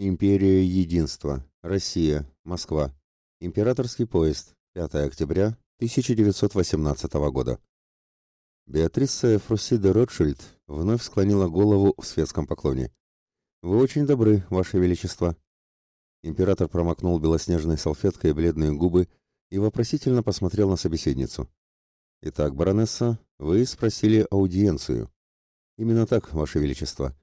Империя Единства. Россия. Москва. Императорский поезд. 5 октября 1918 года. Беатриса Фрусси Ротшильд вновь склонила голову в светском поклоне. «Вы очень добры, Ваше Величество». Император промокнул белоснежной салфеткой бледные губы и вопросительно посмотрел на собеседницу. «Итак, баронесса, вы спросили аудиенцию». «Именно так, Ваше Величество.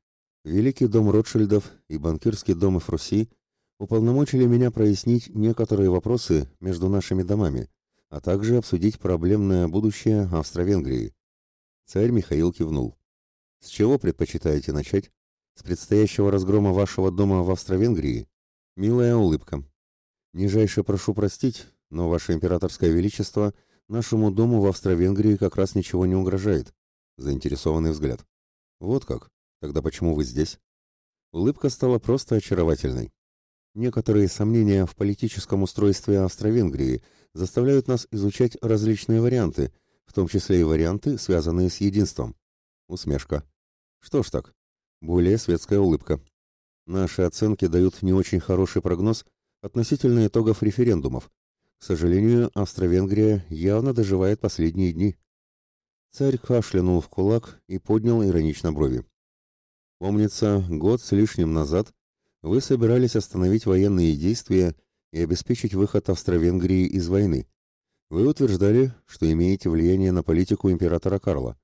Великий дом Ротшильдов и банкирский дом Фрусси уполномочили меня прояснить некоторые вопросы между нашими домами, а также обсудить проблемное будущее Австро-Венгрии. Царь Михаил кивнул. С чего предпочитаете начать? С предстоящего разгрома вашего дома в Австро-Венгрии? Милая улыбка. Нижайше прошу простить, но ваше императорское величество нашему дому в Австро-Венгрии как раз ничего не угрожает. Заинтересованный взгляд. Вот как? Тогда почему вы здесь? Улыбка стала просто очаровательной. Некоторые сомнения в политическом устройстве Австро-Венгрии заставляют нас изучать различные варианты – в том числе и варианты, связанные с единством. Усмешка. Что ж так, более светская улыбка. Наши оценки дают не очень хороший прогноз относительно итогов референдумов. К сожалению, Австро-Венгрия явно доживает последние дни. Царь кашлянул в кулак и поднял иронично брови. Помнится, год с лишним назад вы собирались остановить военные действия и обеспечить выход Австро-Венгрии из войны. Вы утверждали, что имеете влияние на политику императора Карла.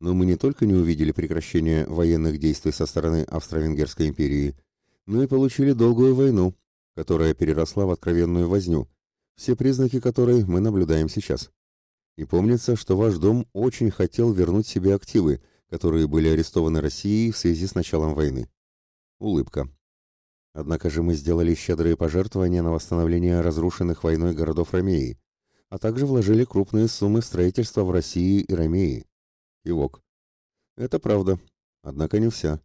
Но мы не только не увидели прекращения военных действий со стороны Австро-Венгерской империи, но и получили долгую войну, которая переросла в откровенную возню, все признаки которой мы наблюдаем сейчас. И помнится, что ваш дом очень хотел вернуть себе активы, которые были арестованы Россией в связи с началом войны. Улыбка. Однако же мы сделали щедрые пожертвования на восстановление разрушенных войной городов Ромеи, а также вложили крупные суммы в строительство в России и Ромеи. Кивок. Это правда, однако не вся.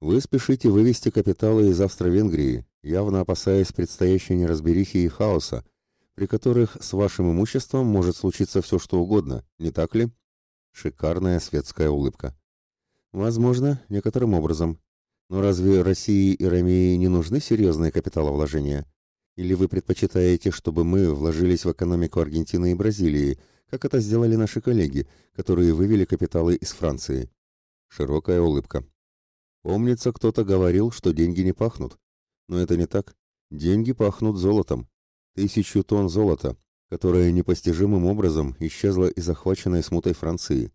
Вы спешите вывести капиталы из Австро-Венгрии, явно опасаясь предстоящей неразберихи и хаоса, при которых с вашим имуществом может случиться все что угодно, не так ли? Шикарная светская улыбка. Возможно, некоторым образом. Но разве России и Ромеи не нужны серьезные капиталовложения? Или вы предпочитаете, чтобы мы вложились в экономику Аргентины и Бразилии, как это сделали наши коллеги, которые вывели капиталы из Франции? Широкая улыбка. Помнится, кто-то говорил, что деньги не пахнут. Но это не так. Деньги пахнут золотом. Тысячу тонн золота, которое непостижимым образом исчезло из захваченной смутой Франции.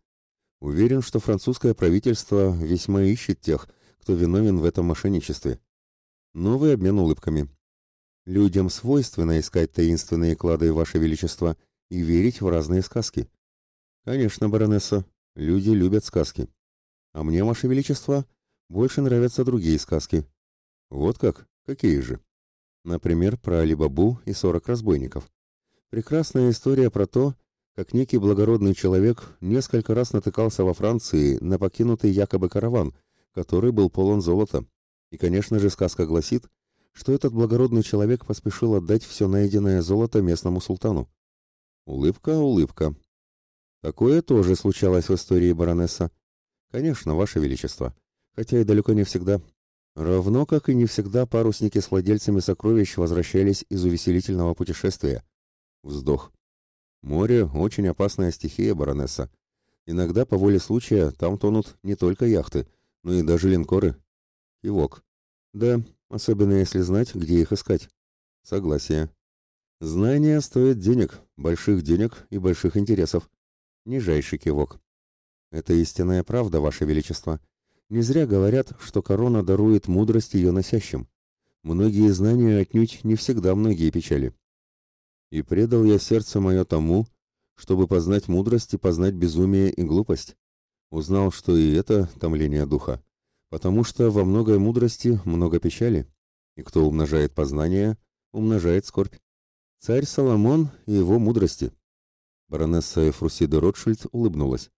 Уверен, что французское правительство весьма ищет тех, кто виновен в этом мошенничестве. Новый обмен улыбками. Людям свойственно искать таинственные клады, Ваше Величество, и верить в разные сказки. Конечно, баронесса, люди любят сказки. А мне, Ваше Величество, больше нравятся другие сказки. Вот как? Какие же? Например, про Алибабу и сорок разбойников. Прекрасная история про то, как некий благородный человек несколько раз натыкался во Франции на покинутый якобы караван, который был полон золота. И, конечно же, сказка гласит, что этот благородный человек поспешил отдать все найденное золото местному султану. Улыбка, улыбка. Такое тоже случалось в истории баронесса. Конечно, ваше величество, хотя и далеко не всегда. Равно как и не всегда парусники с владельцами сокровищ возвращались из увеселительного путешествия. Вздох. Море — очень опасная стихия, баронесса. Иногда по воле случая там тонут не только яхты, но и даже линкоры. Кивок. Да, особенно если знать, где их искать. Согласие. Знания стоят денег, больших денег и больших интересов. Нижайший кивок. Это истинная правда, Ваше Величество. Не зря говорят, что корона дарует мудрость ее носящим. Многие знания отнюдь не всегда многие печали. И предал я сердце мое тому, чтобы познать мудрость и познать безумие и глупость. Узнал, что и это томление духа потому что во многой мудрости много печали, и кто умножает познание, умножает скорбь. Царь Соломон и его мудрости. Баронесса Эфрусида Ротшильд улыбнулась.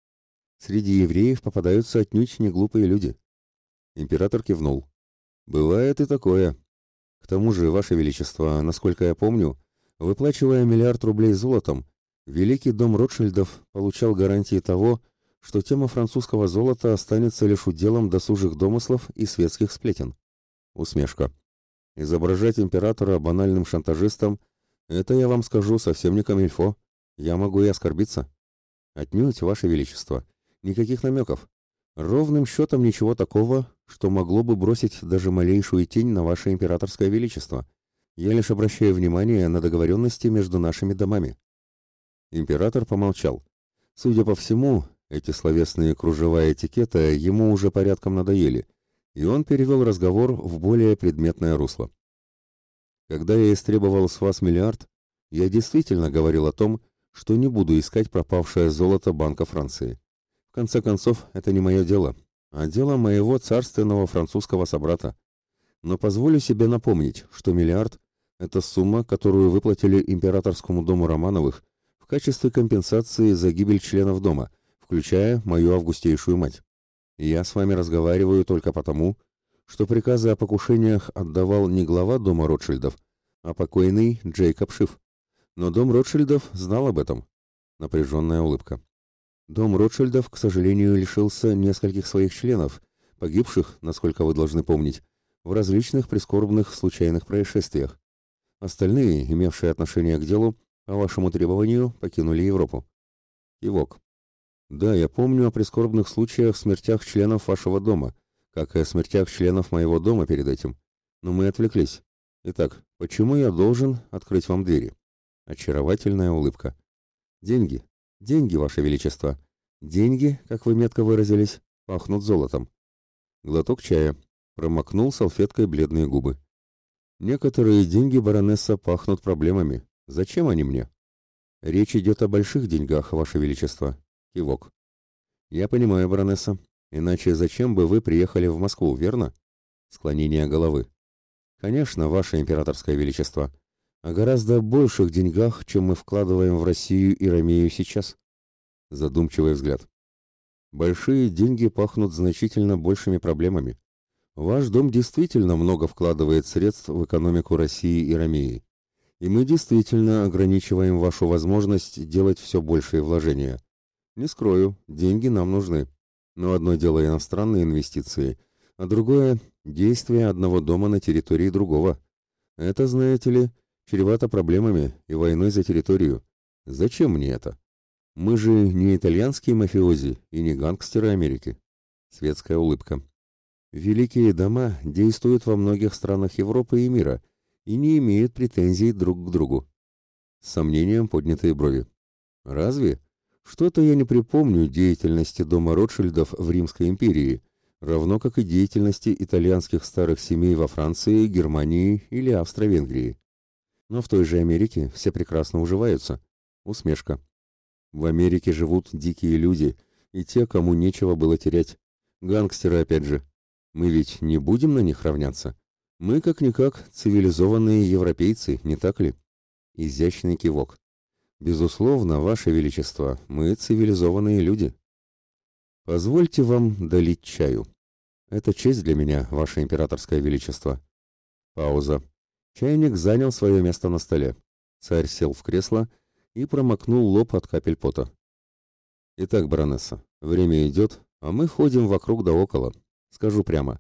Среди евреев попадаются отнюдь не глупые люди. Император кивнул. Бывает и такое. К тому же, Ваше Величество, насколько я помню, выплачивая миллиард рублей золотом, Великий дом Ротшильдов получал гарантии того, что тема французского золота останется лишь уделом досужих домыслов и светских сплетен. Усмешка. Изображать императора банальным шантажистом – это, я вам скажу, совсем не камильфо. Я могу и оскорбиться. Отнюдь, Ваше Величество. Никаких намеков. Ровным счетом ничего такого, что могло бы бросить даже малейшую тень на Ваше Императорское Величество. Я лишь обращаю внимание на договоренности между нашими домами. Император помолчал. Судя по всему, эти словесные кружева этикета ему уже порядком надоели, и он перевел разговор в более предметное русло. Когда я истребовал с вас миллиард, я действительно говорил о том, что не буду искать пропавшее золото Банка Франции. В конце концов, это не мое дело, а дело моего царственного французского собрата. Но позволю себе напомнить, что миллиард – это сумма, которую выплатили императорскому дому Романовых в качестве компенсации за гибель членов дома, включая мою августейшую мать. Я с вами разговариваю только потому, что приказы о покушениях отдавал не глава дома Ротшильдов, а покойный Джейкоб Шиф. Но дом Ротшильдов знал об этом. Напряженная улыбка. Дом Ротшильдов, к сожалению, лишился нескольких своих членов, погибших, насколько вы должны помнить, в различных прискорбных случайных происшествиях. Остальные, имевшие отношение к делу, по вашему требованию, покинули Европу. Кивок. Да, я помню о прискорбных случаях смертях членов вашего дома, как и о смертях членов моего дома перед этим. Но мы отвлеклись. Итак, почему я должен открыть вам двери? Очаровательная улыбка. Деньги. Деньги, ваше величество. Деньги, как вы метко выразились, пахнут золотом. Глоток чая. Промокнул салфеткой бледные губы. Некоторые деньги баронесса пахнут проблемами. Зачем они мне? Речь идет о больших деньгах, ваше величество. Кивок. Я понимаю, баронесса. Иначе зачем бы вы приехали в Москву, верно? Склонение головы. Конечно, ваше императорское величество о гораздо больших деньгах, чем мы вкладываем в Россию и Ромею сейчас. Задумчивый взгляд. Большие деньги пахнут значительно большими проблемами. Ваш дом действительно много вкладывает средств в экономику России и Ромеи. И мы действительно ограничиваем вашу возможность делать все большие вложения. Не скрою, деньги нам нужны. Но одно дело иностранные инвестиции, а другое – действие одного дома на территории другого. Это, знаете ли, чревато проблемами и войной за территорию. Зачем мне это? Мы же не итальянские мафиози и не гангстеры Америки. Светская улыбка. Великие дома действуют во многих странах Европы и мира и не имеют претензий друг к другу. С сомнением поднятые брови. Разве? Что-то я не припомню деятельности дома Ротшильдов в Римской империи, равно как и деятельности итальянских старых семей во Франции, Германии или Австро-Венгрии. Но в той же Америке все прекрасно уживаются. Усмешка. В Америке живут дикие люди и те, кому нечего было терять. Гангстеры опять же. Мы ведь не будем на них равняться. Мы, как-никак, цивилизованные европейцы, не так ли? Изящный кивок. Безусловно, Ваше Величество, мы цивилизованные люди. Позвольте вам долить чаю. Это честь для меня, Ваше Императорское Величество. Пауза. Чайник занял свое место на столе. Царь сел в кресло и промокнул лоб от капель пота. «Итак, баронесса, время идет, а мы ходим вокруг да около. Скажу прямо,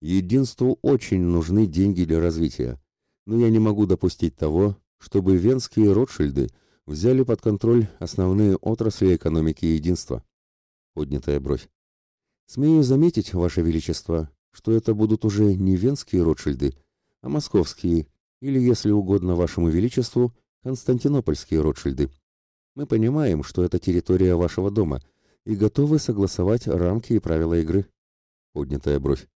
единству очень нужны деньги для развития, но я не могу допустить того, чтобы венские Ротшильды взяли под контроль основные отрасли экономики единства». Поднятая бровь. «Смею заметить, Ваше Величество, что это будут уже не венские Ротшильды, а московские или, если угодно вашему величеству, константинопольские Ротшильды. Мы понимаем, что это территория вашего дома, и готовы согласовать рамки и правила игры. Поднятая бровь.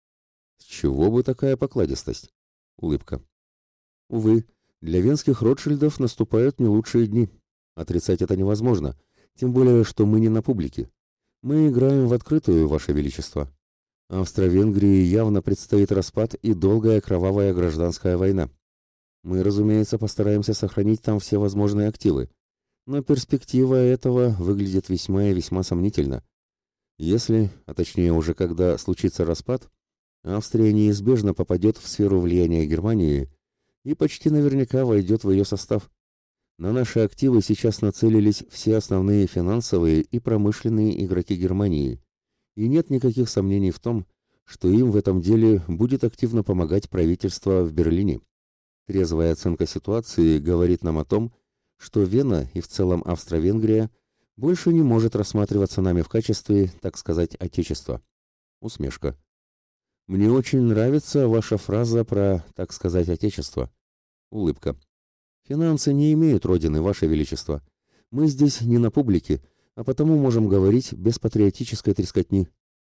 С чего бы такая покладистость? Улыбка. Увы, для венских Ротшильдов наступают не лучшие дни. Отрицать это невозможно, тем более, что мы не на публике. Мы играем в открытую, ваше величество. Австро-Венгрии явно предстоит распад и долгая кровавая гражданская война. Мы, разумеется, постараемся сохранить там все возможные активы, но перспектива этого выглядит весьма и весьма сомнительно. Если, а точнее уже когда случится распад, Австрия неизбежно попадет в сферу влияния Германии и почти наверняка войдет в ее состав. На наши активы сейчас нацелились все основные финансовые и промышленные игроки Германии, и нет никаких сомнений в том, что им в этом деле будет активно помогать правительство в Берлине. Трезвая оценка ситуации говорит нам о том, что Вена и в целом Австро-Венгрия больше не может рассматриваться нами в качестве, так сказать, отечества. Усмешка. Мне очень нравится ваша фраза про, так сказать, отечество. Улыбка. Финансы не имеют родины, ваше величество. Мы здесь не на публике, а потому можем говорить без патриотической трескотни.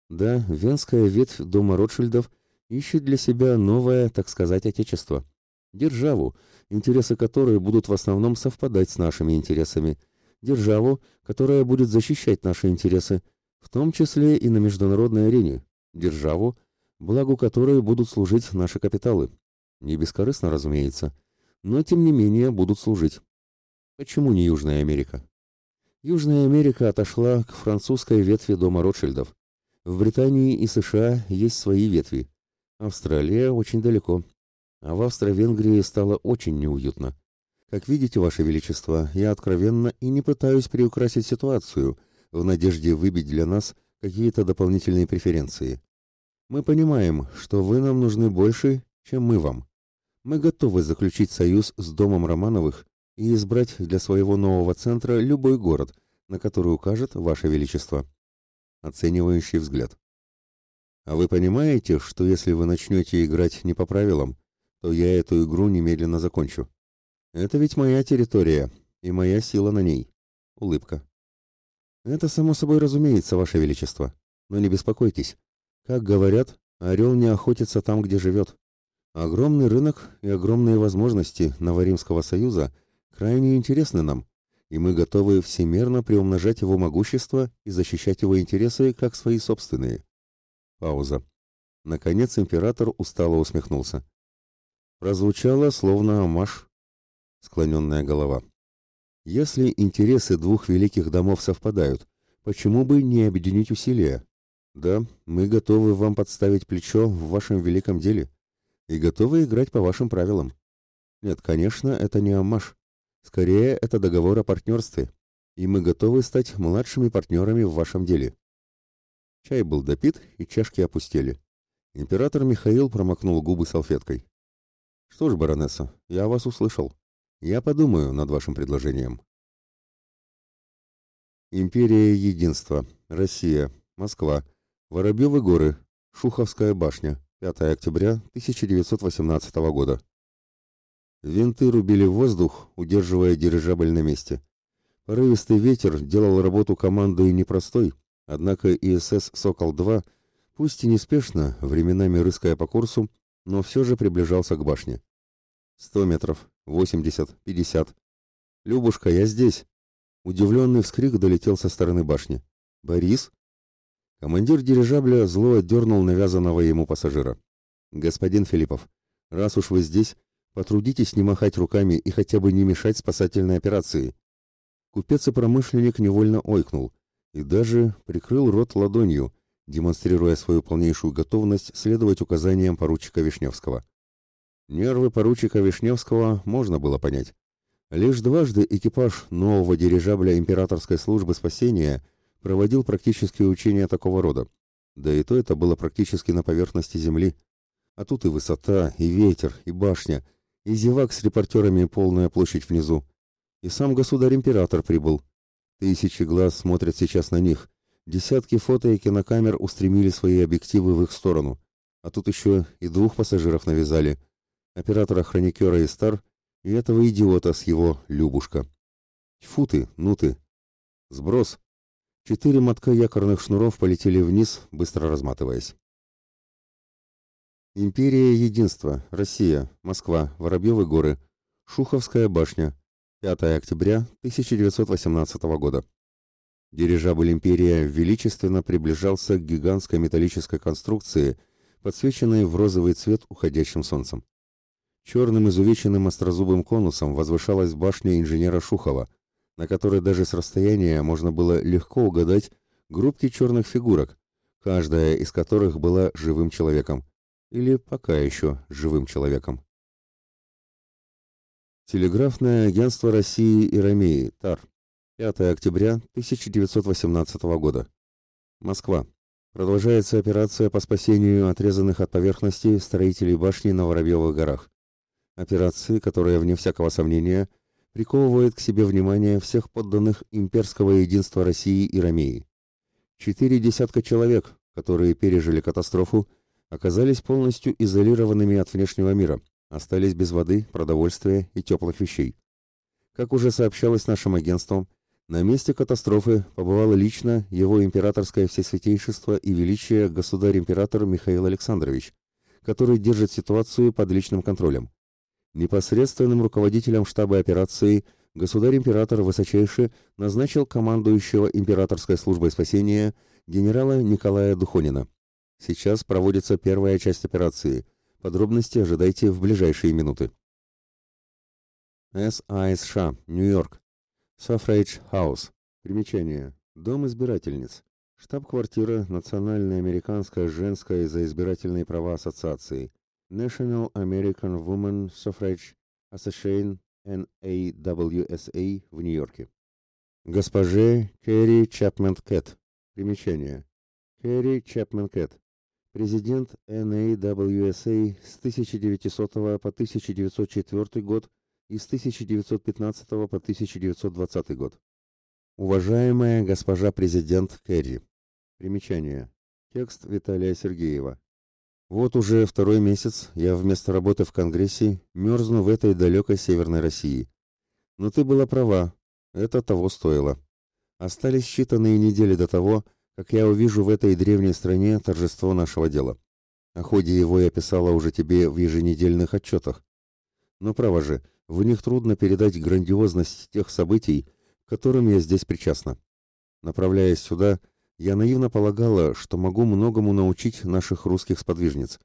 Да, венская ветвь дома Ротшильдов ищет для себя новое, так сказать, отечество. Державу, интересы которой будут в основном совпадать с нашими интересами. Державу, которая будет защищать наши интересы, в том числе и на международной арене. Державу, благу которой будут служить наши капиталы. Не бескорыстно, разумеется, но тем не менее будут служить. Почему не Южная Америка? Южная Америка отошла к французской ветви дома Ротшильдов. В Британии и США есть свои ветви. Австралия очень далеко. А в Австро-Венгрии стало очень неуютно. Как видите, Ваше Величество, я откровенно и не пытаюсь приукрасить ситуацию в надежде выбить для нас какие-то дополнительные преференции. Мы понимаем, что вы нам нужны больше, чем мы вам. Мы готовы заключить союз с домом Романовых и избрать для своего нового центра любой город, на который укажет Ваше Величество. Оценивающий взгляд. А вы понимаете, что если вы начнете играть не по правилам, то я эту игру немедленно закончу. Это ведь моя территория, и моя сила на ней. Улыбка. Это само собой разумеется, Ваше Величество. Но не беспокойтесь. Как говорят, орел не охотится там, где живет. Огромный рынок и огромные возможности Новоримского союза крайне интересны нам, и мы готовы всемерно приумножать его могущество и защищать его интересы как свои собственные. Пауза. Наконец император устало усмехнулся. Прозвучало словно амаш. Склоненная голова. Если интересы двух великих домов совпадают, почему бы не объединить усилия? Да, мы готовы вам подставить плечо в вашем великом деле и готовы играть по вашим правилам. Нет, конечно, это не амаш. Скорее, это договор о партнерстве, и мы готовы стать младшими партнерами в вашем деле. Чай был допит, и чашки опустели. Император Михаил промокнул губы салфеткой. Что ж, баронесса, я вас услышал. Я подумаю над вашим предложением. Империя Единства. Россия. Москва. Воробьевы горы, Шуховская башня, 5 октября 1918 года. Винты рубили воздух, удерживая дирижабль на месте. Порывистый ветер делал работу команды непростой, однако ИСС «Сокол-2», пусть и неспешно, временами рыская по курсу, но все же приближался к башне. Сто метров, восемьдесят, пятьдесят. «Любушка, я здесь!» Удивленный вскрик долетел со стороны башни. «Борис?» Командир дирижабля зло отдернул навязанного ему пассажира. «Господин Филиппов, раз уж вы здесь, потрудитесь не махать руками и хотя бы не мешать спасательной операции». Купец и промышленник невольно ойкнул и даже прикрыл рот ладонью, демонстрируя свою полнейшую готовность следовать указаниям поручика Вишневского. Нервы поручика Вишневского можно было понять. Лишь дважды экипаж нового дирижабля императорской службы спасения – проводил практические учения такого рода. Да и то это было практически на поверхности земли. А тут и высота, и ветер, и башня, и зевак с репортерами полная площадь внизу. И сам государь-император прибыл. Тысячи глаз смотрят сейчас на них. Десятки фото и кинокамер устремили свои объективы в их сторону. А тут еще и двух пассажиров навязали. Оператора-хроникера и стар, и этого идиота с его Любушка. Тьфу ты, ну ты. Сброс. Четыре мотка якорных шнуров полетели вниз, быстро разматываясь. Империя Единства, Россия, Москва, Воробьевы горы, Шуховская башня, 5 октября 1918 года. Дирижабль «Империя» величественно приближался к гигантской металлической конструкции, подсвеченной в розовый цвет уходящим солнцем. Черным изувеченным острозубым конусом возвышалась башня инженера Шухова, на которой даже с расстояния можно было легко угадать группки черных фигурок, каждая из которых была живым человеком, или пока еще живым человеком. Телеграфное агентство России и Ромеи, ТАР, 5 октября 1918 года. Москва. Продолжается операция по спасению отрезанных от поверхности строителей башни на Воробьевых горах. Операции, которая, вне всякого сомнения, приковывает к себе внимание всех подданных имперского единства России и Ромеи. Четыре десятка человек, которые пережили катастрофу, оказались полностью изолированными от внешнего мира, остались без воды, продовольствия и теплых вещей. Как уже сообщалось нашим агентством, на месте катастрофы побывало лично его императорское всесвятейшество и величие государь-император Михаил Александрович, который держит ситуацию под личным контролем. Непосредственным руководителем штаба операции государь-император высочайше назначил командующего императорской службой спасения генерала Николая Духонина. Сейчас проводится первая часть операции. Подробности ожидайте в ближайшие минуты. САСШ, Нью-Йорк. Suffrage House. Примечание. Дом избирательниц. Штаб-квартира Национальной американской женской за избирательные права ассоциации. National American Women Suffrage Association NAWSA в Нью-Йорке. Госпоже Кэрри Чапмен Кэт. Примечание. Кэрри Чапмен Кэт. Президент NAWSA с 1900 по 1904 год и с 1915 по 1920 год. Уважаемая госпожа президент Кэрри. Примечание. Текст Виталия Сергеева. Вот уже второй месяц я вместо работы в Конгрессе мерзну в этой далекой северной России. Но ты была права, это того стоило. Остались считанные недели до того, как я увижу в этой древней стране торжество нашего дела. О ходе его я писала уже тебе в еженедельных отчетах. Но право же, в них трудно передать грандиозность тех событий, к которым я здесь причастна. Направляясь сюда, я наивно полагала, что могу многому научить наших русских сподвижниц.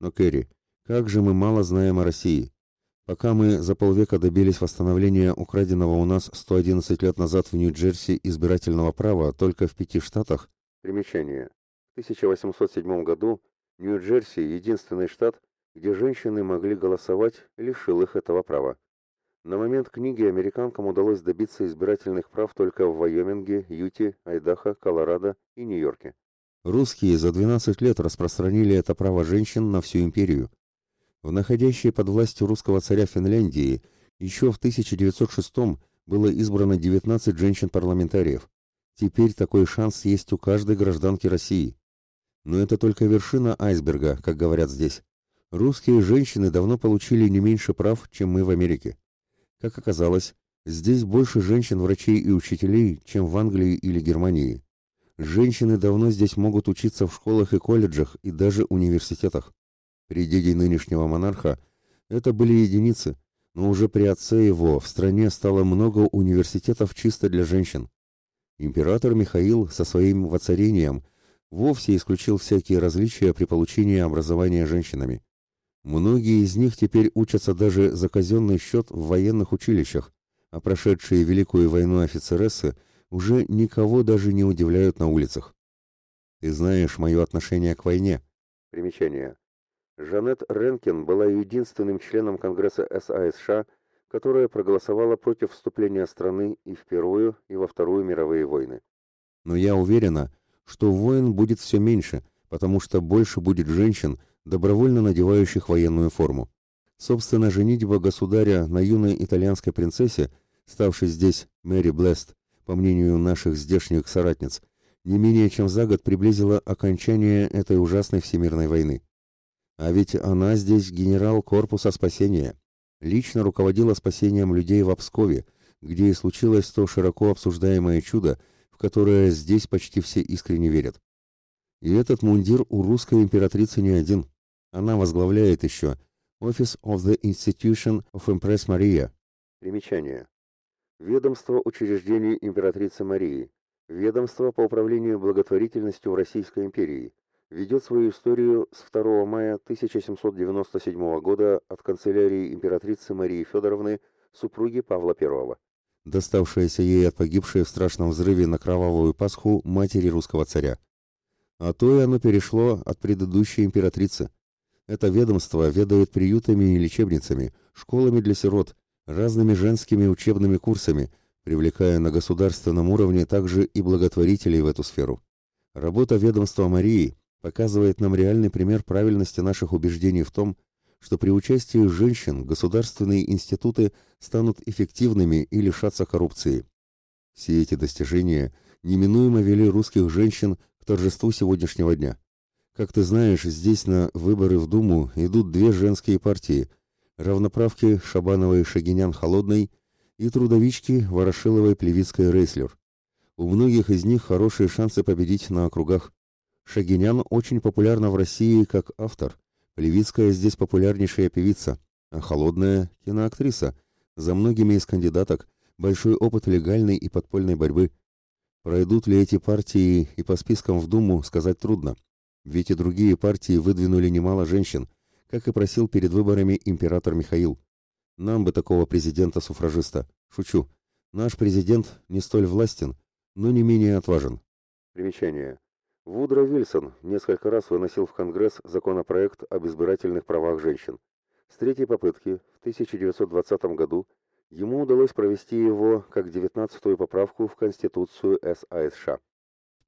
Но, Кэрри, как же мы мало знаем о России. Пока мы за полвека добились восстановления украденного у нас 111 лет назад в Нью-Джерси избирательного права только в пяти штатах. Примечание. В 1807 году Нью-Джерси, единственный штат, где женщины могли голосовать, лишил их этого права. На момент книги американкам удалось добиться избирательных прав только в Вайоминге, Юте, Айдахо, Колорадо и Нью-Йорке. Русские за 12 лет распространили это право женщин на всю империю. В находящей под властью русского царя Финляндии еще в 1906 было избрано 19 женщин-парламентариев. Теперь такой шанс есть у каждой гражданки России. Но это только вершина айсберга, как говорят здесь. Русские женщины давно получили не меньше прав, чем мы в Америке. Как оказалось, здесь больше женщин-врачей и учителей, чем в Англии или Германии. Женщины давно здесь могут учиться в школах и колледжах и даже университетах. При деде нынешнего монарха это были единицы, но уже при отце его в стране стало много университетов чисто для женщин. Император Михаил со своим воцарением вовсе исключил всякие различия при получении образования женщинами. Многие из них теперь учатся даже за казенный счет в военных училищах, а прошедшие Великую войну офицерессы уже никого даже не удивляют на улицах. Ты знаешь мое отношение к войне. Примечание. Жанет Ренкин была единственным членом Конгресса САСШ, которая проголосовала против вступления страны и в Первую, и во Вторую мировые войны. Но я уверена, что войн будет все меньше, потому что больше будет женщин, добровольно надевающих военную форму. Собственно, женитьба государя на юной итальянской принцессе, ставшей здесь Мэри Блест, по мнению наших здешних соратниц, не менее чем за год приблизила окончание этой ужасной всемирной войны. А ведь она здесь генерал корпуса спасения, лично руководила спасением людей в Обскове, где и случилось то широко обсуждаемое чудо, в которое здесь почти все искренне верят. И этот мундир у русской императрицы не один. Она возглавляет еще Office of the Institution of Empress Maria. Примечание. Ведомство учреждений императрицы Марии. Ведомство по управлению благотворительностью в Российской империи. Ведет свою историю с 2 мая 1797 года от канцелярии императрицы Марии Федоровны, супруги Павла I. Доставшаяся ей от погибшей в страшном взрыве на Кровавую Пасху матери русского царя. А то и оно перешло от предыдущей императрицы. Это ведомство ведает приютами и лечебницами, школами для сирот, разными женскими учебными курсами, привлекая на государственном уровне также и благотворителей в эту сферу. Работа ведомства Марии показывает нам реальный пример правильности наших убеждений в том, что при участии женщин государственные институты станут эффективными и лишатся коррупции. Все эти достижения неминуемо вели русских женщин к торжеству сегодняшнего дня. Как ты знаешь, здесь на выборы в Думу идут две женские партии – равноправки Шабановой Шагинян-Холодной и трудовички Ворошиловой-Плевицкой-Рейслер. У многих из них хорошие шансы победить на округах. Шагинян очень популярна в России как автор. Плевицкая здесь популярнейшая певица, а Холодная – киноактриса. За многими из кандидаток большой опыт легальной и подпольной борьбы. Пройдут ли эти партии и по спискам в Думу, сказать трудно. Ведь и другие партии выдвинули немало женщин, как и просил перед выборами император Михаил. Нам бы такого президента-суфражиста. Шучу. Наш президент не столь властен, но не менее отважен. Примечание. Вудро Вильсон несколько раз выносил в Конгресс законопроект об избирательных правах женщин. С третьей попытки в 1920 году ему удалось провести его как 19-ю поправку в Конституцию САСШ.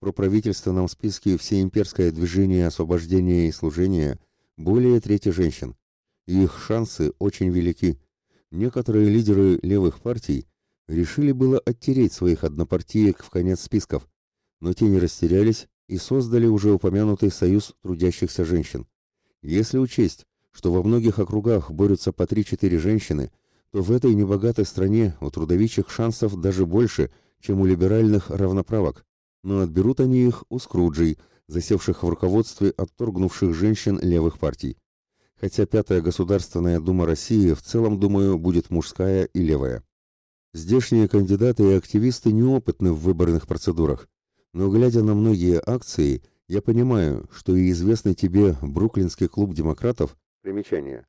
В проправительственном списке всеимперское движение освобождения и служения более трети женщин. их шансы очень велики. Некоторые лидеры левых партий решили было оттереть своих однопартиек в конец списков, но те не растерялись и создали уже упомянутый союз трудящихся женщин. Если учесть, что во многих округах борются по 3-4 женщины, то в этой небогатой стране у трудовичих шансов даже больше, чем у либеральных равноправок, но отберут они их у скруджей, засевших в руководстве отторгнувших женщин левых партий. Хотя Пятая Государственная Дума России в целом, думаю, будет мужская и левая. Здешние кандидаты и активисты неопытны в выборных процедурах, но глядя на многие акции, я понимаю, что и известный тебе Бруклинский клуб демократов Примечание.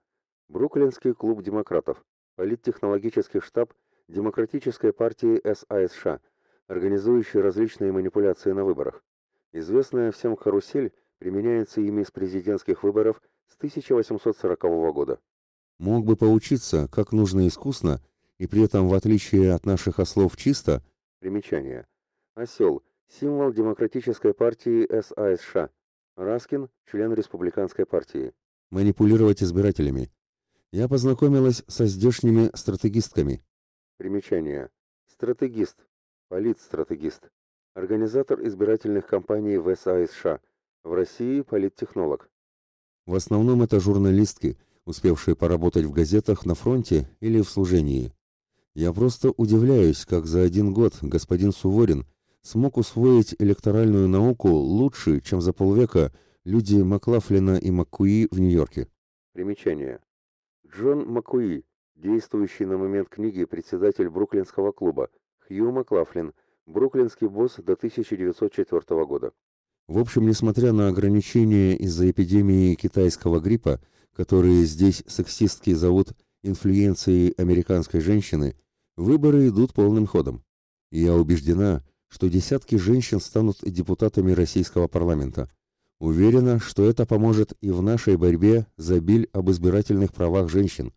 Бруклинский клуб демократов. Политтехнологический штаб Демократической партии САСШ, организующий различные манипуляции на выборах. Известная всем карусель применяется ими с президентских выборов с 1840 года. Мог бы поучиться, как нужно искусно, и при этом, в отличие от наших ослов чисто, примечание. Осел – Символ Демократической партии САСШ. Раскин – член Республиканской партии. Манипулировать избирателями. Я познакомилась со здешними стратегистками. Примечание. Стратегист. Политстратегист. Организатор избирательных кампаний в САСШ. В России политтехнолог. В основном это журналистки, успевшие поработать в газетах на фронте или в служении. Я просто удивляюсь, как за один год господин Суворин смог усвоить электоральную науку лучше, чем за полвека люди Маклафлина и Маккуи в Нью-Йорке. Примечание. Джон Маккуи, действующий на момент книги председатель Бруклинского клуба, Хью Маклафлин, бруклинский босс до 1904 года. В общем, несмотря на ограничения из-за эпидемии китайского гриппа, которые здесь сексистски зовут инфлюенцией американской женщины, выборы идут полным ходом. я убеждена, что десятки женщин станут депутатами российского парламента. Уверена, что это поможет и в нашей борьбе за биль об избирательных правах женщин.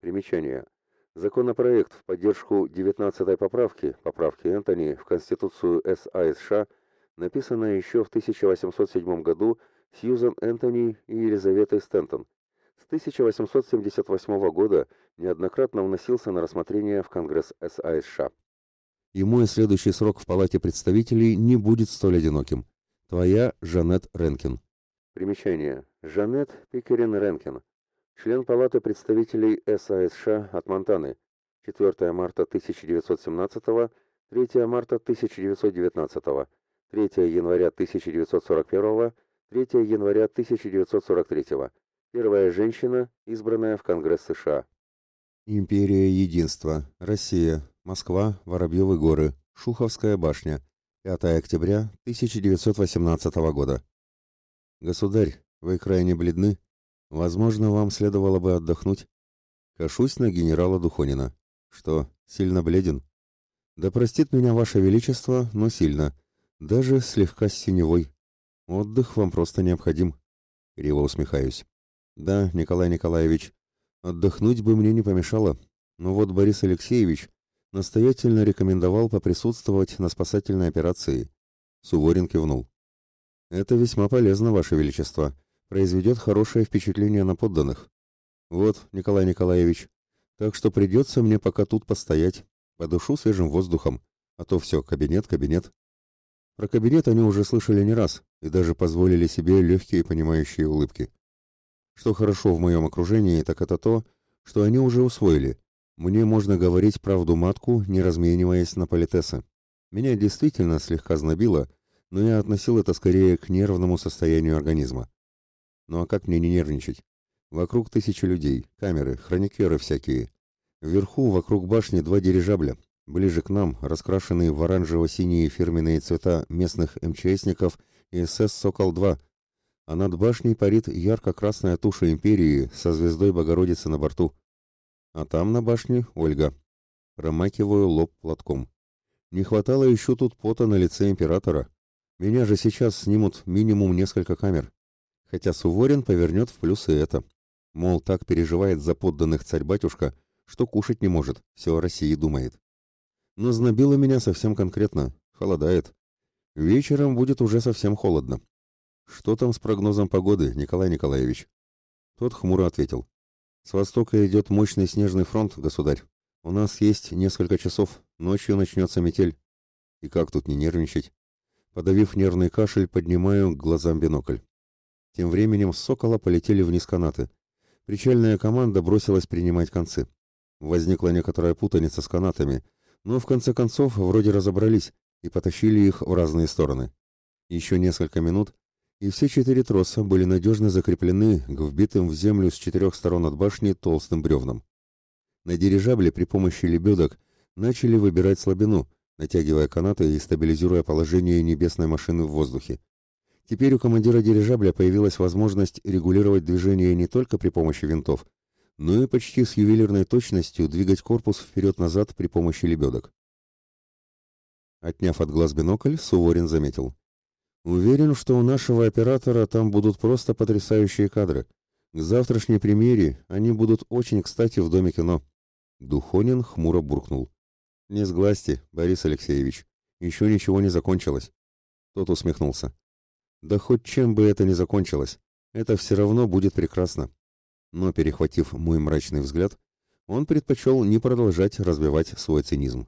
Примечание. Законопроект в поддержку 19-й поправки, поправки Энтони в Конституцию САСШ, написанная еще в 1807 году Сьюзан Энтони и Елизаветой Стентон. С 1878 года неоднократно вносился на рассмотрение в Конгресс САСШ и мой следующий срок в Палате представителей не будет столь одиноким. Твоя Жанет Ренкин. Примечание. Жанет Пикерин Ренкин. Член Палаты представителей САСШ от Монтаны. 4 марта 1917, 3 марта 1919, 3 января 1941, 3 января 1943. Первая женщина, избранная в Конгресс США. Империя Единства. Россия. Москва, Воробьевы горы, Шуховская башня, 5 октября 1918 года. Государь, вы крайне бледны. Возможно, вам следовало бы отдохнуть. Кашусь на генерала Духонина. Что, сильно бледен? Да простит меня ваше величество, но сильно. Даже слегка синевой. Отдых вам просто необходим. Криво усмехаюсь. Да, Николай Николаевич, отдохнуть бы мне не помешало. Но вот Борис Алексеевич настоятельно рекомендовал поприсутствовать на спасательной операции. Суворин кивнул. Это весьма полезно, Ваше Величество. Произведет хорошее впечатление на подданных. Вот, Николай Николаевич. Так что придется мне пока тут постоять, подушу свежим воздухом, а то все, кабинет, кабинет. Про кабинет они уже слышали не раз и даже позволили себе легкие понимающие улыбки. Что хорошо в моем окружении, так это то, что они уже усвоили. Мне можно говорить правду матку, не размениваясь на политесы. Меня действительно слегка знобило, но я относил это скорее к нервному состоянию организма. Ну а как мне не нервничать? Вокруг тысячи людей, камеры, хроникеры всякие. Вверху, вокруг башни, два дирижабля. Ближе к нам, раскрашенные в оранжево-синие фирменные цвета местных МЧСников и СС «Сокол-2», а над башней парит ярко-красная туша империи со звездой Богородицы на борту. А там на башне Ольга. Промакиваю лоб платком. Не хватало еще тут пота на лице императора. Меня же сейчас снимут минимум несколько камер. Хотя Суворин повернет в плюс и это. Мол, так переживает за подданных царь-батюшка, что кушать не может, все о России думает. Но знобило меня совсем конкретно. Холодает. Вечером будет уже совсем холодно. Что там с прогнозом погоды, Николай Николаевич? Тот хмуро ответил. С востока идет мощный снежный фронт, государь. У нас есть несколько часов, ночью начнется метель. И как тут не нервничать? Подавив нервный кашель, поднимаю к глазам бинокль. Тем временем с «Сокола» полетели вниз канаты. Причальная команда бросилась принимать концы. Возникла некоторая путаница с канатами, но в конце концов вроде разобрались и потащили их в разные стороны. Еще несколько минут, и все четыре троса были надежно закреплены к вбитым в землю с четырех сторон от башни толстым бревнам. На дирижабле при помощи лебедок начали выбирать слабину, натягивая канаты и стабилизируя положение небесной машины в воздухе. Теперь у командира дирижабля появилась возможность регулировать движение не только при помощи винтов, но и почти с ювелирной точностью двигать корпус вперед-назад при помощи лебедок. Отняв от глаз бинокль, Суворин заметил. Уверен, что у нашего оператора там будут просто потрясающие кадры. К завтрашней премьере они будут очень кстати в Доме кино. Духонин хмуро буркнул. Не сглазьте, Борис Алексеевич. Еще ничего не закончилось. Тот усмехнулся. Да хоть чем бы это ни закончилось, это все равно будет прекрасно. Но, перехватив мой мрачный взгляд, он предпочел не продолжать развивать свой цинизм.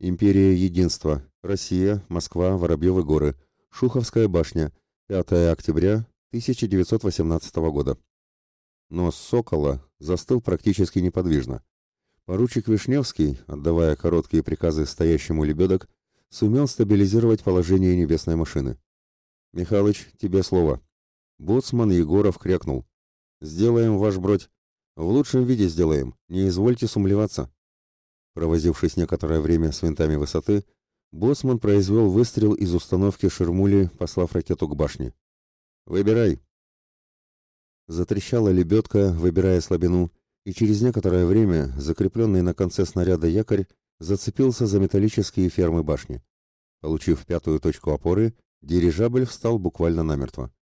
Империя Единства. Россия, Москва, Воробьевы горы. Шуховская башня. 5 октября 1918 года. Нос Сокола застыл практически неподвижно. Поручик Вишневский, отдавая короткие приказы стоящему лебедок, сумел стабилизировать положение небесной машины. «Михалыч, тебе слово». Боцман Егоров крякнул. «Сделаем ваш бродь. В лучшем виде сделаем. Не извольте сумлеваться». Провозившись некоторое время с винтами высоты, Боцман произвел выстрел из установки Шермули, послав ракету к башне. «Выбирай!» Затрещала лебедка, выбирая слабину, и через некоторое время закрепленный на конце снаряда якорь зацепился за металлические фермы башни. Получив пятую точку опоры, дирижабль встал буквально намертво.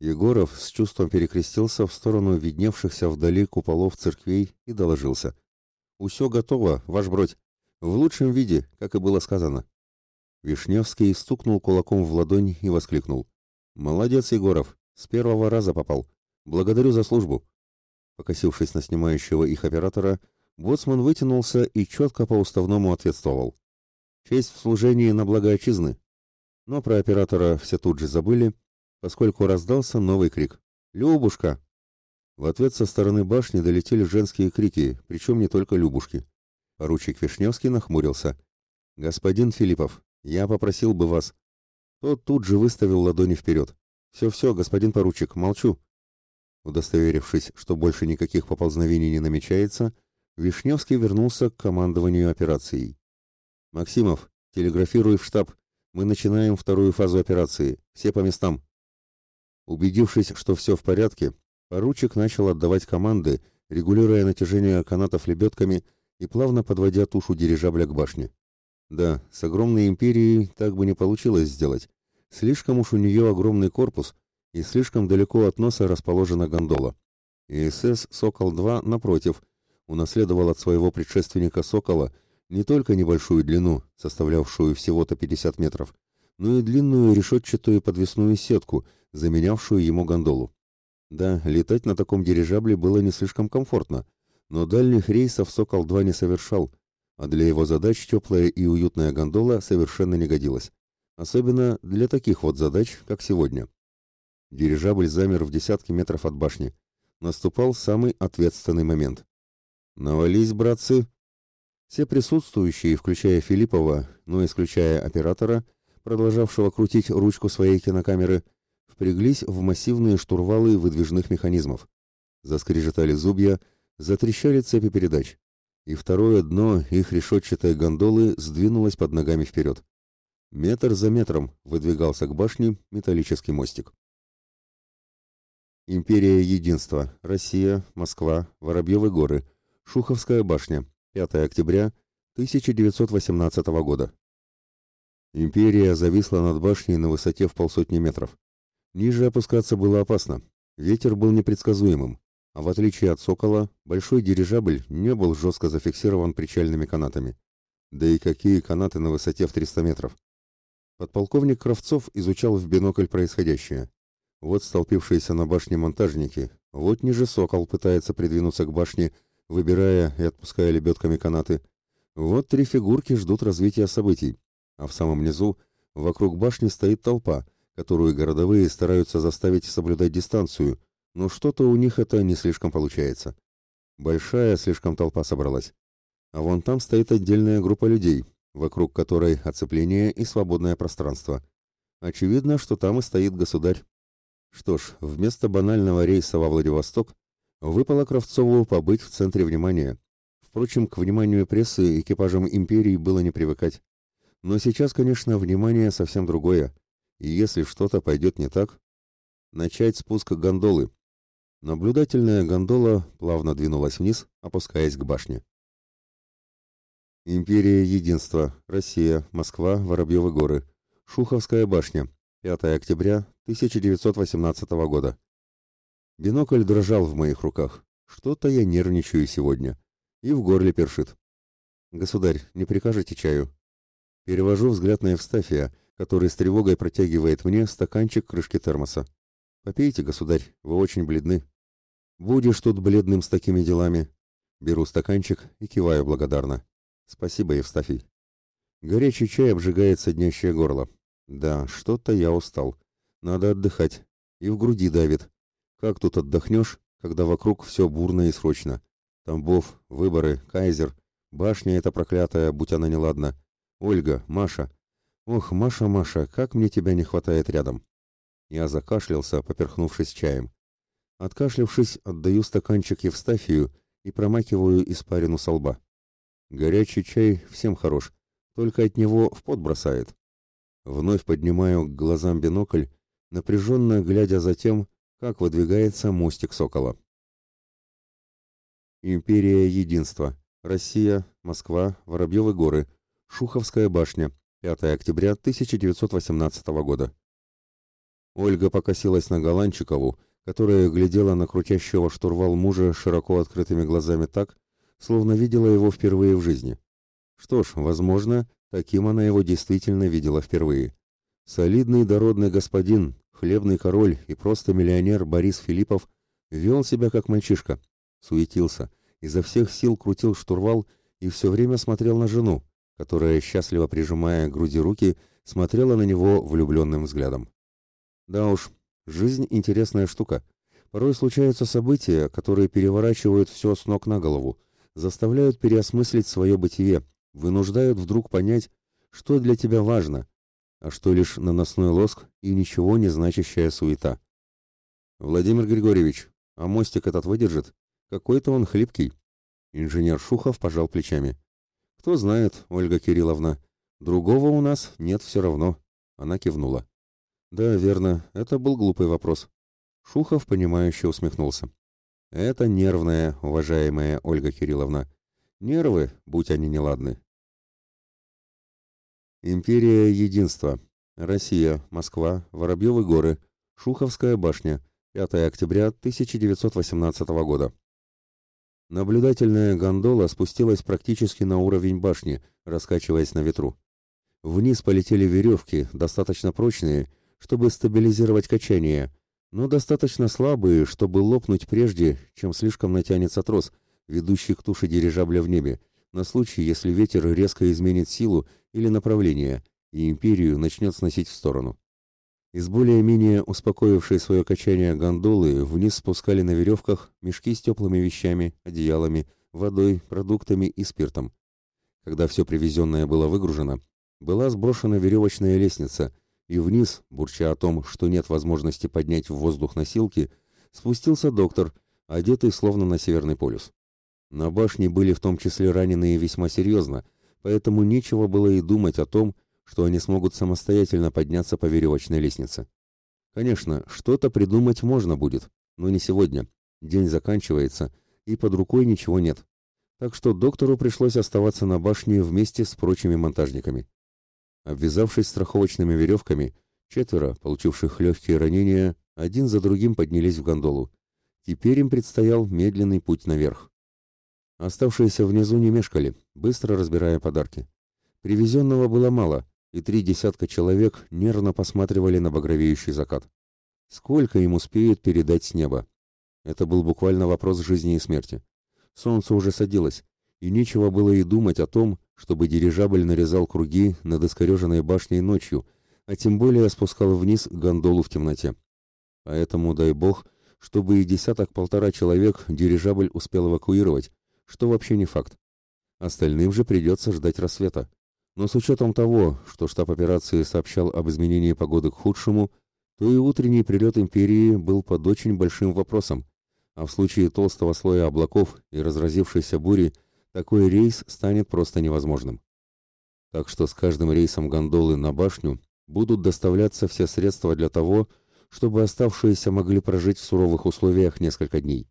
Егоров с чувством перекрестился в сторону видневшихся вдали куполов церквей и доложился. «Усё готово, ваш бродь. В лучшем виде, как и было сказано». Вишневский стукнул кулаком в ладонь и воскликнул. «Молодец, Егоров, с первого раза попал. Благодарю за службу». Покосившись на снимающего их оператора, Боцман вытянулся и четко по уставному ответствовал. «Честь в служении на благо отчизны». Но про оператора все тут же забыли, поскольку раздался новый крик. «Любушка!» В ответ со стороны башни долетели женские крики, причем не только Любушки. Поручик Вишневский нахмурился. «Господин Филиппов, я попросил бы вас...» Тот тут же выставил ладони вперед. «Все-все, господин поручик, молчу». Удостоверившись, что больше никаких поползновений не намечается, Вишневский вернулся к командованию операцией. «Максимов, телеграфируй в штаб. Мы начинаем вторую фазу операции. Все по местам». Убедившись, что все в порядке, Поручик начал отдавать команды, регулируя натяжение канатов лебедками и плавно подводя тушу дирижабля к башне. Да, с огромной империей так бы не получилось сделать. Слишком уж у нее огромный корпус, и слишком далеко от носа расположена гондола. И СС «Сокол-2», напротив, унаследовал от своего предшественника «Сокола» не только небольшую длину, составлявшую всего-то 50 метров, но и длинную решетчатую подвесную сетку, заменявшую ему гондолу. Да, летать на таком дирижабле было не слишком комфортно, но дальних рейсов «Сокол-2» не совершал, а для его задач теплая и уютная гондола совершенно не годилась. Особенно для таких вот задач, как сегодня. Дирижабль замер в десятки метров от башни. Наступал самый ответственный момент. «Навались, братцы!» Все присутствующие, включая Филиппова, но исключая оператора, продолжавшего крутить ручку своей кинокамеры, впряглись в массивные штурвалы выдвижных механизмов. Заскрежетали зубья, затрещали цепи передач. И второе дно их решетчатой гондолы сдвинулось под ногами вперед. Метр за метром выдвигался к башне металлический мостик. Империя Единства. Россия. Москва. Воробьевы горы. Шуховская башня. 5 октября 1918 года. Империя зависла над башней на высоте в полсотни метров. Ниже опускаться было опасно. Ветер был непредсказуемым, а в отличие от «Сокола», большой дирижабль не был жестко зафиксирован причальными канатами. Да и какие канаты на высоте в 300 метров? Подполковник Кравцов изучал в бинокль происходящее. Вот столпившиеся на башне монтажники, вот ниже «Сокол» пытается придвинуться к башне, выбирая и отпуская лебедками канаты. Вот три фигурки ждут развития событий, а в самом низу, вокруг башни стоит толпа, которую городовые стараются заставить соблюдать дистанцию, но что-то у них это не слишком получается. Большая слишком толпа собралась. А вон там стоит отдельная группа людей, вокруг которой оцепление и свободное пространство. Очевидно, что там и стоит государь. Что ж, вместо банального рейса во Владивосток выпало Кравцову побыть в центре внимания. Впрочем, к вниманию прессы экипажам империи было не привыкать. Но сейчас, конечно, внимание совсем другое и если что-то пойдет не так, начать спуск гондолы. Наблюдательная гондола плавно двинулась вниз, опускаясь к башне. Империя Единства. Россия. Москва. Воробьевы горы. Шуховская башня. 5 октября 1918 года. Бинокль дрожал в моих руках. Что-то я нервничаю сегодня. И в горле першит. Государь, не прикажете чаю? Перевожу взгляд на Евстафия, который с тревогой протягивает мне стаканчик крышки термоса. «Попейте, государь, вы очень бледны». «Будешь тут бледным с такими делами». Беру стаканчик и киваю благодарно. «Спасибо, Евстафий». Горячий чай обжигает соднящее горло. Да, что-то я устал. Надо отдыхать. И в груди давит. Как тут отдохнешь, когда вокруг все бурно и срочно? Тамбов, выборы, кайзер, башня эта проклятая, будь она неладна. Ольга, Маша, Ох, Маша, Маша, как мне тебя не хватает рядом. Я закашлялся, поперхнувшись чаем. Откашлявшись, отдаю стаканчик Евстафию и промакиваю испарину со лба. Горячий чай всем хорош, только от него в пот бросает. Вновь поднимаю к глазам бинокль, напряженно глядя за тем, как выдвигается мостик Сокола. Империя Единства. Россия, Москва, Воробьевы горы, Шуховская башня, 5 октября 1918 года. Ольга покосилась на Голанчикову, которая глядела на крутящего штурвал мужа широко открытыми глазами так, словно видела его впервые в жизни. Что ж, возможно, таким она его действительно видела впервые. Солидный дородный господин, хлебный король и просто миллионер Борис Филиппов вел себя как мальчишка, суетился, изо всех сил крутил штурвал и все время смотрел на жену, которая, счастливо прижимая к груди руки, смотрела на него влюбленным взглядом. Да уж, жизнь интересная штука. Порой случаются события, которые переворачивают все с ног на голову, заставляют переосмыслить свое бытие, вынуждают вдруг понять, что для тебя важно, а что лишь наносной лоск и ничего не значащая суета. Владимир Григорьевич, а мостик этот выдержит? Какой-то он хлипкий. Инженер Шухов пожал плечами. Кто знает, Ольга Кирилловна, другого у нас нет все равно. Она кивнула. Да, верно, это был глупый вопрос. Шухов, понимающе усмехнулся. Это нервная, уважаемая Ольга Кирилловна. Нервы, будь они неладны. Империя Единства. Россия, Москва, Воробьевы горы, Шуховская башня, 5 октября 1918 года. Наблюдательная гондола спустилась практически на уровень башни, раскачиваясь на ветру. Вниз полетели веревки, достаточно прочные, чтобы стабилизировать качание, но достаточно слабые, чтобы лопнуть прежде, чем слишком натянется трос, ведущий к туше дирижабля в небе, на случай, если ветер резко изменит силу или направление, и империю начнет сносить в сторону. Из более-менее успокоившей свое качание гондолы вниз спускали на веревках мешки с теплыми вещами, одеялами, водой, продуктами и спиртом. Когда все привезенное было выгружено, была сброшена веревочная лестница, и вниз, бурча о том, что нет возможности поднять в воздух носилки, спустился доктор, одетый словно на Северный полюс. На башне были в том числе раненые весьма серьезно, поэтому нечего было и думать о том, что они смогут самостоятельно подняться по веревочной лестнице. Конечно, что-то придумать можно будет, но не сегодня. День заканчивается, и под рукой ничего нет. Так что доктору пришлось оставаться на башне вместе с прочими монтажниками. Обвязавшись страховочными веревками, четверо, получивших легкие ранения, один за другим поднялись в гондолу. Теперь им предстоял медленный путь наверх. Оставшиеся внизу не мешкали, быстро разбирая подарки. Привезенного было мало, и три десятка человек нервно посматривали на багровеющий закат. Сколько им успеют передать с неба? Это был буквально вопрос жизни и смерти. Солнце уже садилось, и нечего было и думать о том, чтобы дирижабль нарезал круги над искореженной башней ночью, а тем более спускал вниз гондолу в темноте. Поэтому, дай бог, чтобы и десяток-полтора человек дирижабль успел эвакуировать, что вообще не факт. Остальным же придется ждать рассвета. Но с учетом того, что штаб операции сообщал об изменении погоды к худшему, то и утренний прилет империи был под очень большим вопросом, а в случае толстого слоя облаков и разразившейся бури такой рейс станет просто невозможным. Так что с каждым рейсом гондолы на башню будут доставляться все средства для того, чтобы оставшиеся могли прожить в суровых условиях несколько дней.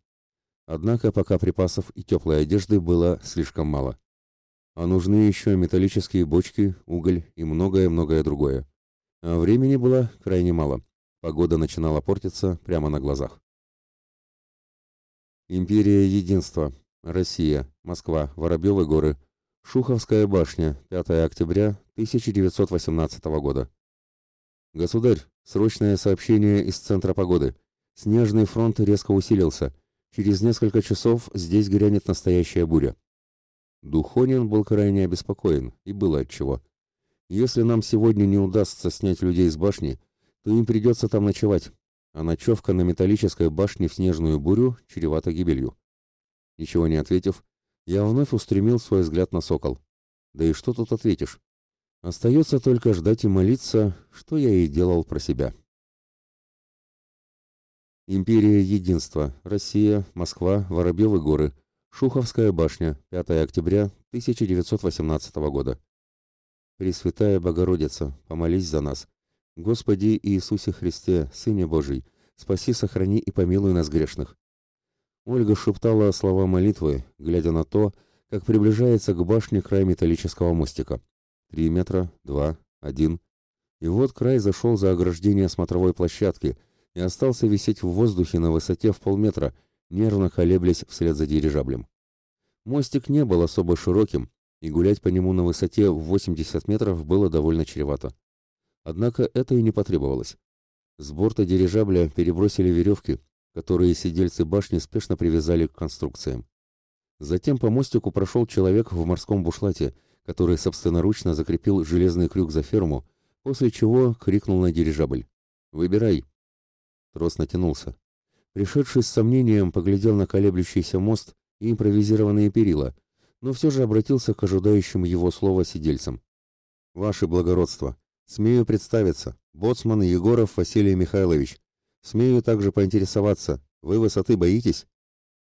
Однако пока припасов и теплой одежды было слишком мало а нужны еще металлические бочки, уголь и многое-многое другое. А времени было крайне мало. Погода начинала портиться прямо на глазах. Империя Единства. Россия. Москва. Воробьевы горы. Шуховская башня. 5 октября 1918 года. Государь, срочное сообщение из Центра погоды. Снежный фронт резко усилился. Через несколько часов здесь грянет настоящая буря. Духонин был крайне обеспокоен, и было отчего. Если нам сегодня не удастся снять людей с башни, то им придется там ночевать, а ночевка на металлической башне в снежную бурю чревата гибелью. Ничего не ответив, я вновь устремил свой взгляд на сокол. Да и что тут ответишь? Остается только ждать и молиться, что я и делал про себя. Империя Единства. Россия, Москва, Воробьевы горы. Шуховская башня, 5 октября 1918 года. Пресвятая Богородица, помолись за нас. Господи Иисусе Христе, Сыне Божий, спаси, сохрани и помилуй нас грешных. Ольга шептала слова молитвы, глядя на то, как приближается к башне край металлического мостика. Три метра, два, один. И вот край зашел за ограждение смотровой площадки и остался висеть в воздухе на высоте в полметра, нервно колеблясь вслед за дирижаблем. Мостик не был особо широким, и гулять по нему на высоте в 80 метров было довольно чревато. Однако это и не потребовалось. С борта дирижабля перебросили веревки, которые сидельцы башни спешно привязали к конструкциям. Затем по мостику прошел человек в морском бушлате, который собственноручно закрепил железный крюк за ферму, после чего крикнул на дирижабль. «Выбирай!» Трос натянулся. Пришедший с сомнением поглядел на колеблющийся мост и импровизированные перила, но все же обратился к ожидающим его слова сидельцам. «Ваше благородство, смею представиться, боцман Егоров Василий Михайлович. Смею также поинтересоваться, вы высоты боитесь?»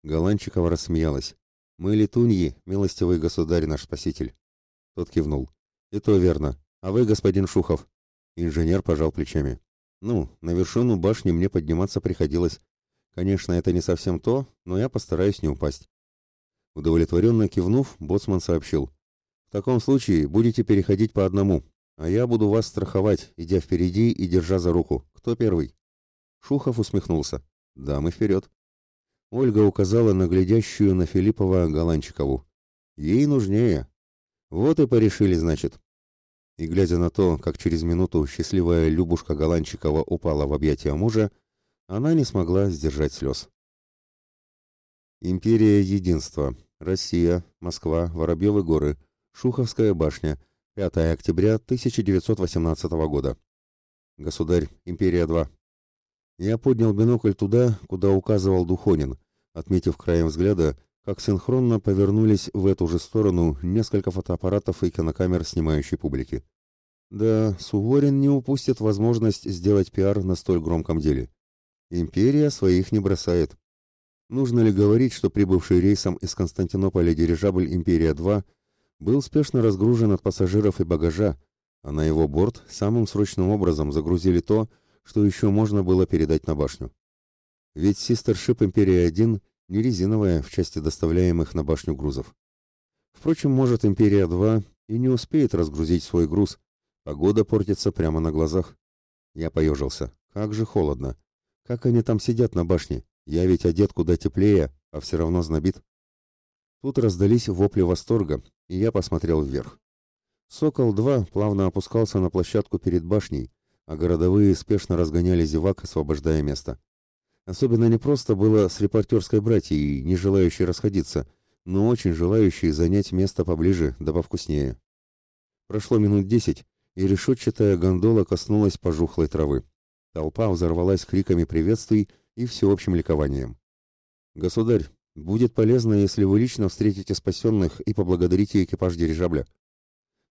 Голанчикова рассмеялась. «Мы летуньи, милостивый государь наш спаситель». Тот кивнул. «И то верно. А вы, господин Шухов?» Инженер пожал плечами. «Ну, на вершину башни мне подниматься приходилось. Конечно, это не совсем то, но я постараюсь не упасть. Удовлетворенно кивнув, боцман сообщил. В таком случае будете переходить по одному, а я буду вас страховать, идя впереди и держа за руку. Кто первый? Шухов усмехнулся. Да, мы вперед. Ольга указала на глядящую на Филиппова Голанчикову. Ей нужнее. Вот и порешили, значит. И глядя на то, как через минуту счастливая Любушка Голанчикова упала в объятия мужа, она не смогла сдержать слез. Империя Единства. Россия. Москва. Воробьевы горы. Шуховская башня. 5 октября 1918 года. Государь, Империя-2. Я поднял бинокль туда, куда указывал Духонин, отметив краем взгляда, как синхронно повернулись в эту же сторону несколько фотоаппаратов и кинокамер снимающей публики. Да, Суворин не упустит возможность сделать пиар на столь громком деле. Империя своих не бросает. Нужно ли говорить, что прибывший рейсом из Константинополя дирижабль «Империя-2» был спешно разгружен от пассажиров и багажа, а на его борт самым срочным образом загрузили то, что еще можно было передать на башню. Ведь систершип «Империя-1» не резиновая в части доставляемых на башню грузов. Впрочем, может «Империя-2» и не успеет разгрузить свой груз, погода портится прямо на глазах. Я поежился. Как же холодно. Как они там сидят на башне? Я ведь одет куда теплее, а все равно знобит. Тут раздались вопли восторга, и я посмотрел вверх. «Сокол-2» плавно опускался на площадку перед башней, а городовые спешно разгоняли зевак, освобождая место. Особенно непросто было с репортерской братьей, не желающей расходиться, но очень желающей занять место поближе, да повкуснее. Прошло минут десять, и решетчатая гондола коснулась пожухлой травы. Толпа взорвалась криками приветствий и всеобщим ликованием. «Государь, будет полезно, если вы лично встретите спасенных и поблагодарите экипаж дирижабля».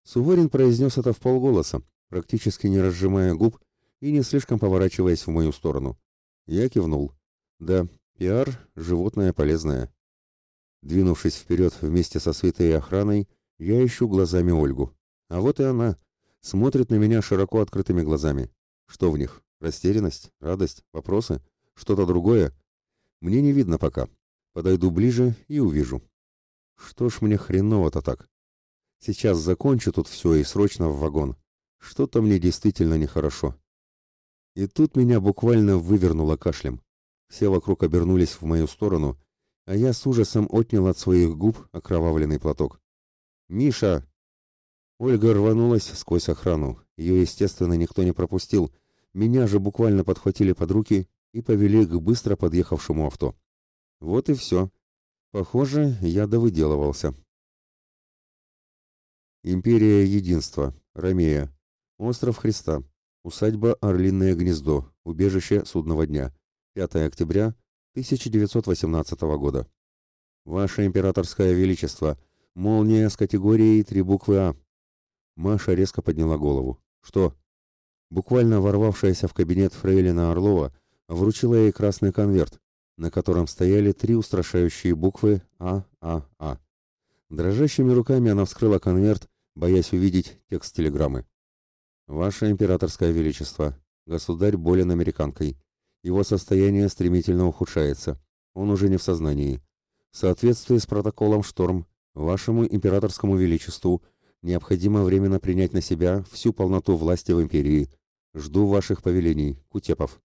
Суворин произнес это в полголоса, практически не разжимая губ и не слишком поворачиваясь в мою сторону. Я кивнул. «Да, пиар — животное полезное». Двинувшись вперед вместе со святой охраной, я ищу глазами Ольгу. А вот и она. Смотрит на меня широко открытыми глазами. Что в них? Растерянность? Радость? Вопросы? Что-то другое? Мне не видно пока. Подойду ближе и увижу. Что ж мне хреново-то так? Сейчас закончу тут все и срочно в вагон. Что-то мне действительно нехорошо. И тут меня буквально вывернуло кашлем. Все вокруг обернулись в мою сторону, а я с ужасом отнял от своих губ окровавленный платок. «Миша!» Ольга рванулась сквозь охрану. Ее, естественно, никто не пропустил. Меня же буквально подхватили под руки и повели к быстро подъехавшему авто. Вот и все. Похоже, я довыделывался. Империя Единства. Ромея. Остров Христа. Усадьба Орлиное гнездо. Убежище судного дня. 5 октября 1918 года. Ваше императорское величество. Молния с категорией три буквы А. Маша резко подняла голову. Что? Буквально ворвавшаяся в кабинет Фрейлина Орлова вручила ей красный конверт, на котором стояли три устрашающие буквы А, А, А. Дрожащими руками она вскрыла конверт, боясь увидеть текст телеграммы. «Ваше императорское величество, государь болен американкой. Его состояние стремительно ухудшается. Он уже не в сознании. В соответствии с протоколом «Шторм» вашему императорскому величеству необходимо временно принять на себя всю полноту власти в империи. Жду ваших повелений, Кутепов».